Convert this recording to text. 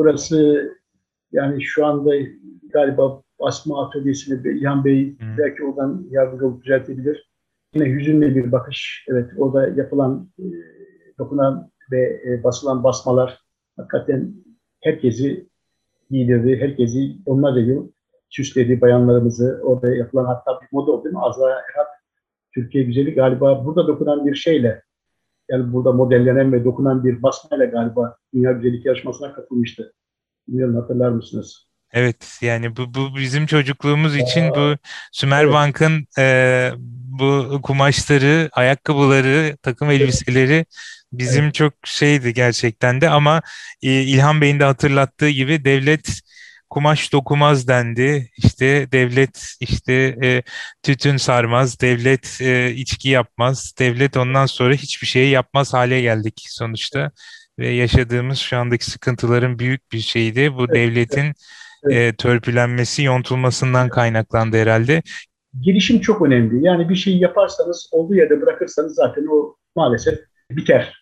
burası yani şu anda galiba basma atölyesini İlhan Bey Hı. belki oradan yardımcı düzeltebilir. Yine hüzünlü bir bakış. Evet orada yapılan, e, dokunan ve e, basılan basmalar hakikaten herkesi giydirdi. Herkesi onlarca yıl süsledi bayanlarımızı. Orada yapılan hatta bir moda oldu değil mi? Azra Erhat Türkiye Güzeli galiba burada dokunan bir şeyle yani burada modellenen ve dokunan bir basmayla galiba Dünya Güzellik Yarışması'na katılmıştı. Bilmiyorum hatırlar mısınız? Evet yani bu, bu bizim çocukluğumuz için Aa, bu Sümer evet. Bank'ın e, bu kumaşları, ayakkabıları, takım elbiseleri bizim çok şeydi gerçekten de ama e, İlhan Bey'in de hatırlattığı gibi devlet kumaş dokumaz dendi. İşte devlet işte e, tütün sarmaz, devlet e, içki yapmaz, devlet ondan sonra hiçbir şey yapmaz hale geldik sonuçta. Ve yaşadığımız şu andaki sıkıntıların büyük bir şeydi. Bu Evet, devletin evet. e, törpülenmesi, yontulmasından kaynaklandı herhalde. Girişim çok önemli. Yani bir şeyi yaparsanız, olduğu yerde bırakırsanız zaten o maalesef biter.